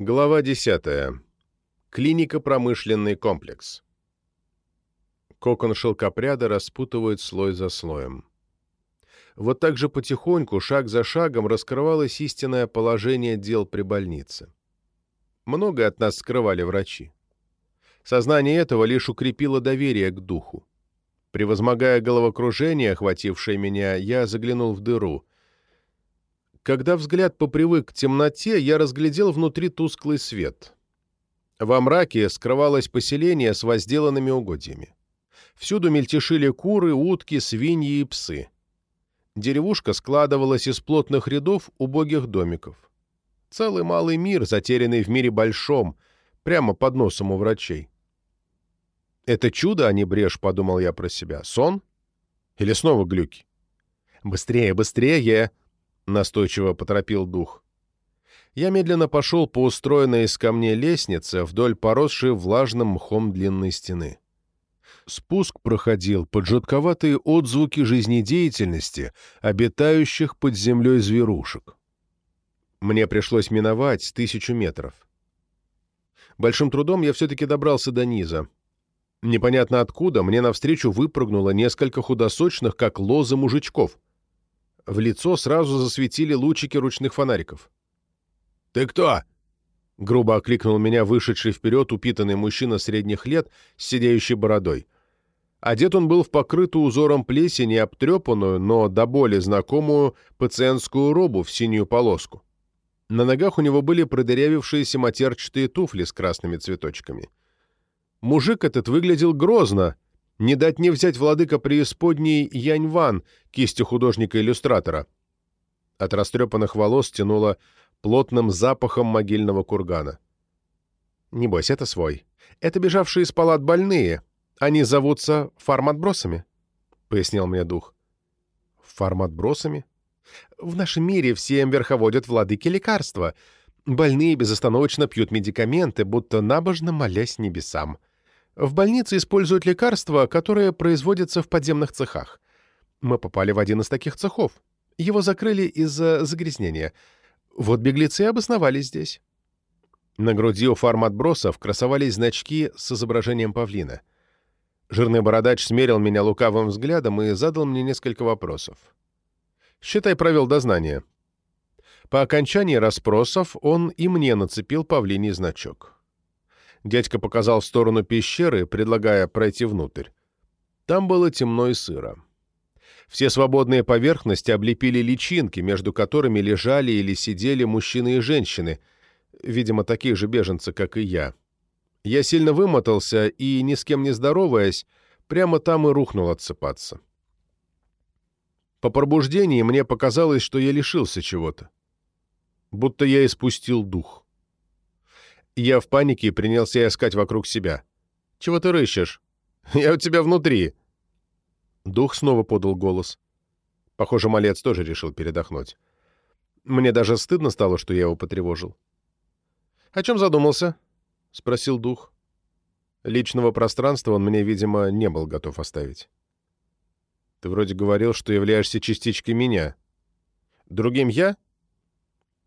Глава 10. Клинико-промышленный комплекс. Кокон шелкопряда распутывает слой за слоем. Вот так же потихоньку, шаг за шагом, раскрывалось истинное положение дел при больнице. Многое от нас скрывали врачи. Сознание этого лишь укрепило доверие к духу. Превозмогая головокружение, охватившее меня, я заглянул в дыру. Когда взгляд попривык к темноте, я разглядел внутри тусклый свет. Во мраке скрывалось поселение с возделанными угодьями. Всюду мельтешили куры, утки, свиньи и псы. Деревушка складывалась из плотных рядов убогих домиков. Целый малый мир, затерянный в мире большом, прямо под носом у врачей. «Это чудо, а не брешь», — подумал я про себя. «Сон? Или снова глюки?» «Быстрее, быстрее!» — настойчиво поторопил дух. Я медленно пошел по устроенной из камней лестнице вдоль поросшей влажным мхом длинной стены. Спуск проходил под жутковатые отзвуки жизнедеятельности обитающих под землей зверушек. Мне пришлось миновать тысячу метров. Большим трудом я все-таки добрался до низа. Непонятно откуда мне навстречу выпрыгнуло несколько худосочных, как лозы мужичков. В лицо сразу засветили лучики ручных фонариков. «Ты кто?» — грубо окликнул меня вышедший вперед упитанный мужчина средних лет с сидеющей бородой. Одет он был в покрытую узором плесени обтрепанную, но до боли знакомую пациентскую робу в синюю полоску. На ногах у него были продырявившиеся матерчатые туфли с красными цветочками. Мужик этот выглядел грозно, не дать не взять владыка преисподней Янь Ван, кистью художника-иллюстратора. От растрепанных волос тянуло плотным запахом могильного кургана. «Небось, это свой. Это бежавшие из палат больные. Они зовутся фарматбросами», — пояснил мне дух. «Фарматбросами?» «В нашем мире всем верховодят владыки лекарства. Больные безостановочно пьют медикаменты, будто набожно молясь небесам. В больнице используют лекарства, которые производятся в подземных цехах. Мы попали в один из таких цехов. Его закрыли из-за загрязнения. Вот беглецы обосновались здесь. На груди у фарматбросов красовались значки с изображением павлина. Жирный бородач смерил меня лукавым взглядом и задал мне несколько вопросов. Считай, провел дознание. По окончании расспросов он и мне нацепил павлиний значок. Дядька показал в сторону пещеры, предлагая пройти внутрь. Там было темно и сыро. Все свободные поверхности облепили личинки, между которыми лежали или сидели мужчины и женщины, видимо, такие же беженцы, как и я. Я сильно вымотался и, ни с кем не здороваясь, прямо там и рухнул отсыпаться. По пробуждении мне показалось, что я лишился чего-то. Будто я испустил дух. Я в панике принялся искать вокруг себя. «Чего ты рыщешь? Я у тебя внутри!» Дух снова подал голос. Похоже, малец тоже решил передохнуть. Мне даже стыдно стало, что я его потревожил. «О чем задумался?» — спросил дух. Личного пространства он мне, видимо, не был готов оставить. «Ты вроде говорил, что являешься частичкой меня. Другим я?»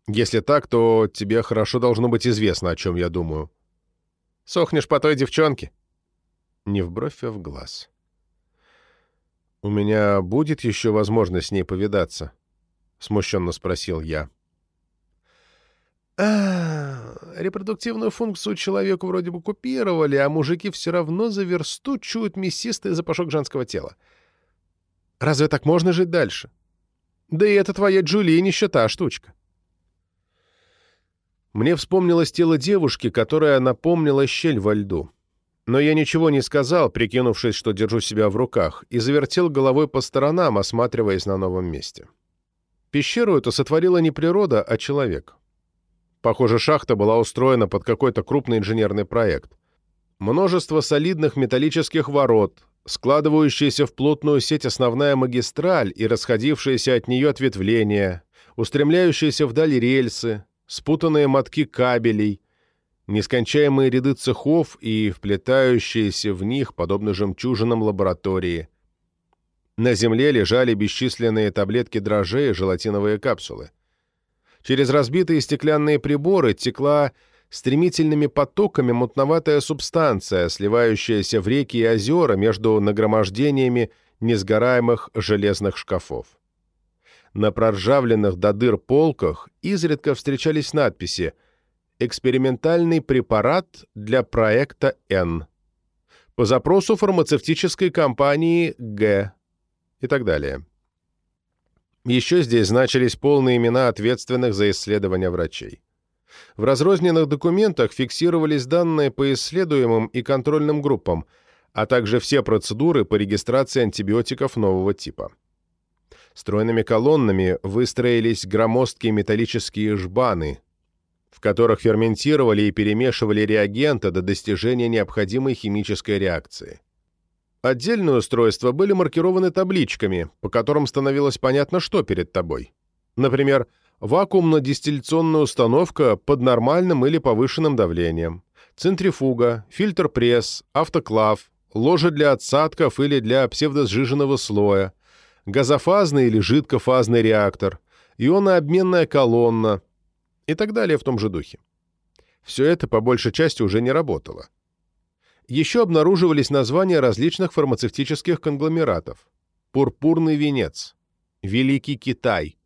Если так, то тебе хорошо должно быть известно, о чем я думаю. Сохнешь по той девчонке. Не в бровь, а в глаз. У меня будет еще возможность с ней повидаться? Смущенно спросил я. А, репродуктивную функцию человеку вроде бы купировали, а мужики все равно за версту чуют мясистый запашок женского тела. Разве так можно жить дальше? Да и это твоя Джулия не та штучка. Мне вспомнилось тело девушки, которая напомнила щель во льду. Но я ничего не сказал, прикинувшись, что держу себя в руках, и завертел головой по сторонам, осматриваясь на новом месте. Пещеру эту сотворила не природа, а человек. Похоже, шахта была устроена под какой-то крупный инженерный проект. Множество солидных металлических ворот, складывающаяся в плотную сеть основная магистраль и расходившиеся от нее ответвления, устремляющиеся вдаль рельсы, спутанные мотки кабелей, нескончаемые ряды цехов и вплетающиеся в них, подобно жемчужинам, лаборатории. На земле лежали бесчисленные таблетки дрожжей и желатиновые капсулы. Через разбитые стеклянные приборы текла стремительными потоками мутноватая субстанция, сливающаяся в реки и озера между нагромождениями несгораемых железных шкафов. На проржавленных до дыр полках изредка встречались надписи «Экспериментальный препарат для проекта Н», по запросу фармацевтической компании Г и так далее. Еще здесь значились полные имена ответственных за исследования врачей. В разрозненных документах фиксировались данные по исследуемым и контрольным группам, а также все процедуры по регистрации антибиотиков нового типа. Стройными колоннами выстроились громоздкие металлические жбаны, в которых ферментировали и перемешивали реагенты до достижения необходимой химической реакции. Отдельные устройства были маркированы табличками, по которым становилось понятно, что перед тобой. Например, вакуумно-дистилляционная установка под нормальным или повышенным давлением, центрифуга, фильтр-пресс, автоклав, ложе для отсадков или для псевдосжиженного слоя, газофазный или жидкофазный реактор, ионообменная колонна и так далее в том же духе. Все это по большей части уже не работало еще обнаруживались названия различных фармацевтических конгломератов. «Пурпурный венец», «Великий Китай»,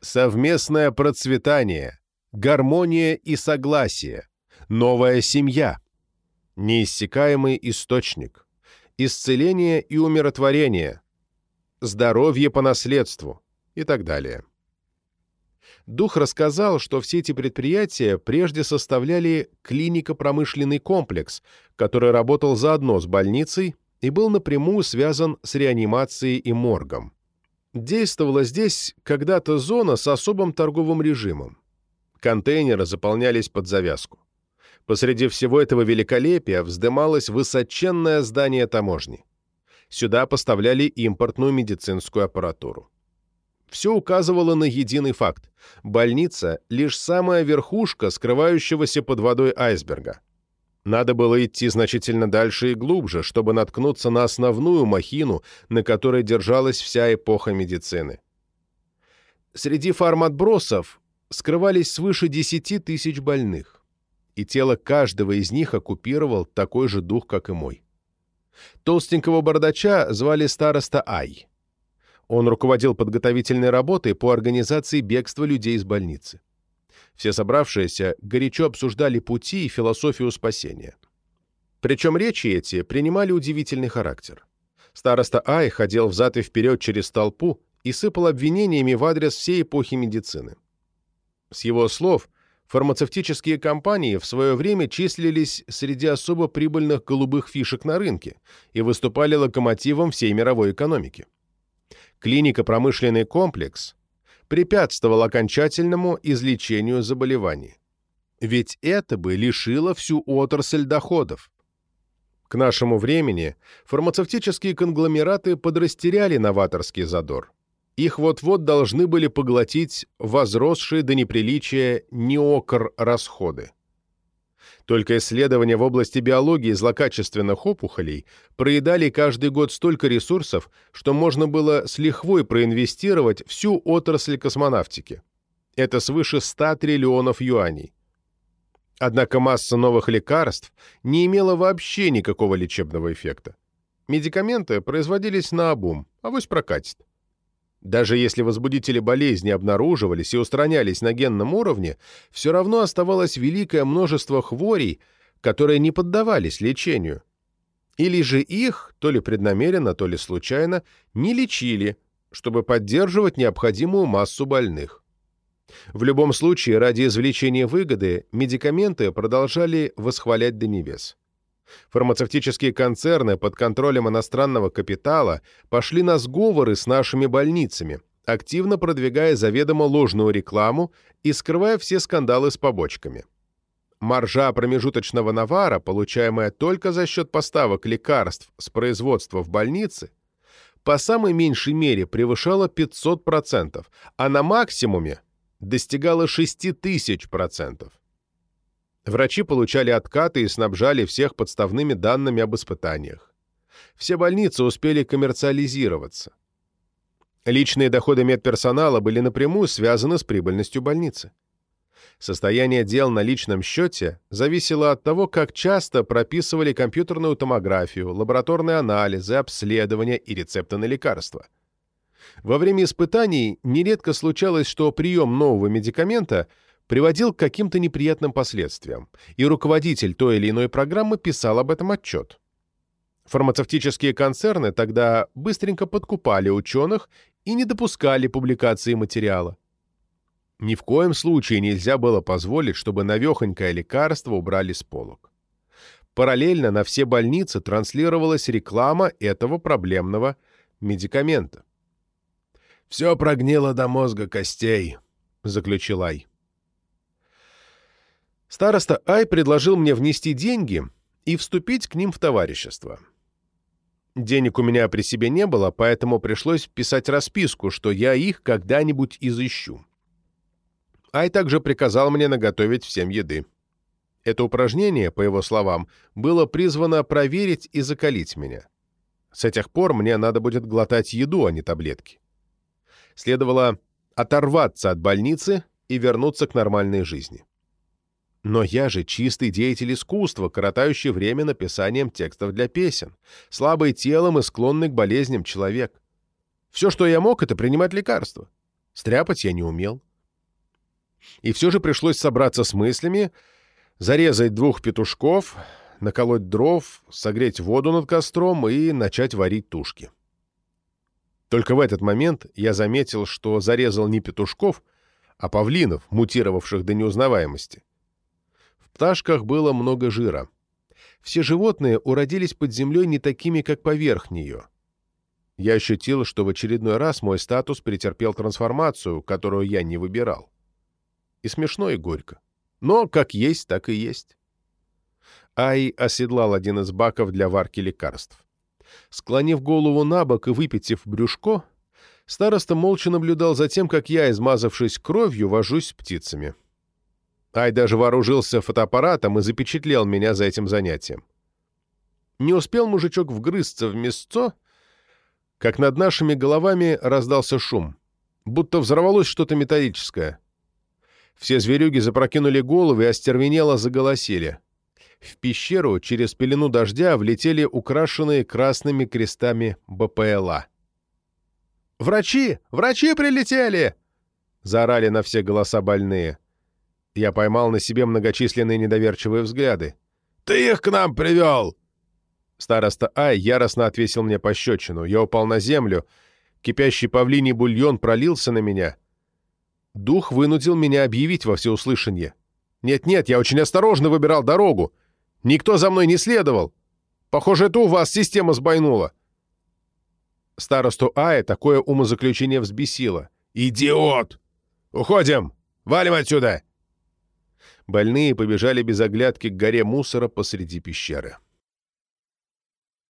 «Совместное процветание», «Гармония и согласие», «Новая семья», «Неиссякаемый источник», «Исцеление и умиротворение», «Здоровье по наследству» и так далее. Дух рассказал, что все эти предприятия прежде составляли клинико-промышленный комплекс, который работал заодно с больницей и был напрямую связан с реанимацией и моргом. Действовала здесь когда-то зона с особым торговым режимом. Контейнеры заполнялись под завязку. Посреди всего этого великолепия вздымалось высоченное здание таможни. Сюда поставляли импортную медицинскую аппаратуру. Все указывало на единый факт. Больница — лишь самая верхушка скрывающегося под водой айсберга. Надо было идти значительно дальше и глубже, чтобы наткнуться на основную махину, на которой держалась вся эпоха медицины. Среди фарматбросов скрывались свыше 10 тысяч больных, и тело каждого из них оккупировал такой же дух, как и мой. Толстенького бардача звали староста Ай. Он руководил подготовительной работой по организации бегства людей из больницы. Все собравшиеся горячо обсуждали пути и философию спасения. Причем речи эти принимали удивительный характер. Староста Ай ходил взад и вперед через толпу и сыпал обвинениями в адрес всей эпохи медицины. С его слов, фармацевтические компании в свое время числились среди особо прибыльных голубых фишек на рынке и выступали локомотивом всей мировой экономики клинико-промышленный комплекс препятствовал окончательному излечению заболеваний. Ведь это бы лишило всю отрасль доходов. К нашему времени фармацевтические конгломераты подрастеряли новаторский задор. Их вот-вот должны были поглотить возросшие до неприличия неокр расходы. Только исследования в области биологии злокачественных опухолей проедали каждый год столько ресурсов, что можно было с лихвой проинвестировать всю отрасль космонавтики. Это свыше 100 триллионов юаней. Однако масса новых лекарств не имела вообще никакого лечебного эффекта. Медикаменты производились на обум, а вось прокатит. Даже если возбудители болезни обнаруживались и устранялись на генном уровне, все равно оставалось великое множество хворей, которые не поддавались лечению. Или же их, то ли преднамеренно, то ли случайно, не лечили, чтобы поддерживать необходимую массу больных. В любом случае, ради извлечения выгоды, медикаменты продолжали восхвалять небес. Фармацевтические концерны под контролем иностранного капитала пошли на сговоры с нашими больницами, активно продвигая заведомо ложную рекламу и скрывая все скандалы с побочками. Маржа промежуточного навара, получаемая только за счет поставок лекарств с производства в больнице, по самой меньшей мере превышала 500%, а на максимуме достигала 6000%. Врачи получали откаты и снабжали всех подставными данными об испытаниях. Все больницы успели коммерциализироваться. Личные доходы медперсонала были напрямую связаны с прибыльностью больницы. Состояние дел на личном счете зависело от того, как часто прописывали компьютерную томографию, лабораторные анализы, обследования и рецепты на лекарства. Во время испытаний нередко случалось, что прием нового медикамента приводил к каким-то неприятным последствиям, и руководитель той или иной программы писал об этом отчет. Фармацевтические концерны тогда быстренько подкупали ученых и не допускали публикации материала. Ни в коем случае нельзя было позволить, чтобы навехонькое лекарство убрали с полок. Параллельно на все больницы транслировалась реклама этого проблемного медикамента. «Все прогнило до мозга костей», — заключил Ай. Староста Ай предложил мне внести деньги и вступить к ним в товарищество. Денег у меня при себе не было, поэтому пришлось писать расписку, что я их когда-нибудь изыщу. Ай также приказал мне наготовить всем еды. Это упражнение, по его словам, было призвано проверить и закалить меня. С этих пор мне надо будет глотать еду, а не таблетки. Следовало оторваться от больницы и вернуться к нормальной жизни. Но я же чистый деятель искусства, коротающий время написанием текстов для песен, слабый телом и склонный к болезням человек. Все, что я мог, это принимать лекарства. Стряпать я не умел. И все же пришлось собраться с мыслями, зарезать двух петушков, наколоть дров, согреть воду над костром и начать варить тушки. Только в этот момент я заметил, что зарезал не петушков, а павлинов, мутировавших до неузнаваемости. Пташках было много жира. Все животные уродились под землей не такими, как поверх нее. Я ощутил, что в очередной раз мой статус претерпел трансформацию, которую я не выбирал. И смешно, и горько. Но как есть, так и есть. Ай оседлал один из баков для варки лекарств. Склонив голову на бок и выпитив брюшко, староста молча наблюдал за тем, как я, измазавшись кровью, вожусь с птицами. Ай даже вооружился фотоаппаратом и запечатлел меня за этим занятием. Не успел мужичок вгрызться в мясцо, как над нашими головами раздался шум, будто взорвалось что-то металлическое. Все зверюги запрокинули головы и остервенело заголосили. В пещеру через пелену дождя влетели украшенные красными крестами БПЛА. «Врачи! Врачи прилетели!» — заорали на все голоса больные. Я поймал на себе многочисленные недоверчивые взгляды. «Ты их к нам привел!» Староста Ай яростно отвесил мне пощечину. Я упал на землю. Кипящий павлиний бульон пролился на меня. Дух вынудил меня объявить во всеуслышание. «Нет-нет, я очень осторожно выбирал дорогу. Никто за мной не следовал. Похоже, это у вас система сбойнула». Старосту Ая такое умозаключение взбесило. «Идиот! Уходим! Валим отсюда!» Больные побежали без оглядки к горе мусора посреди пещеры.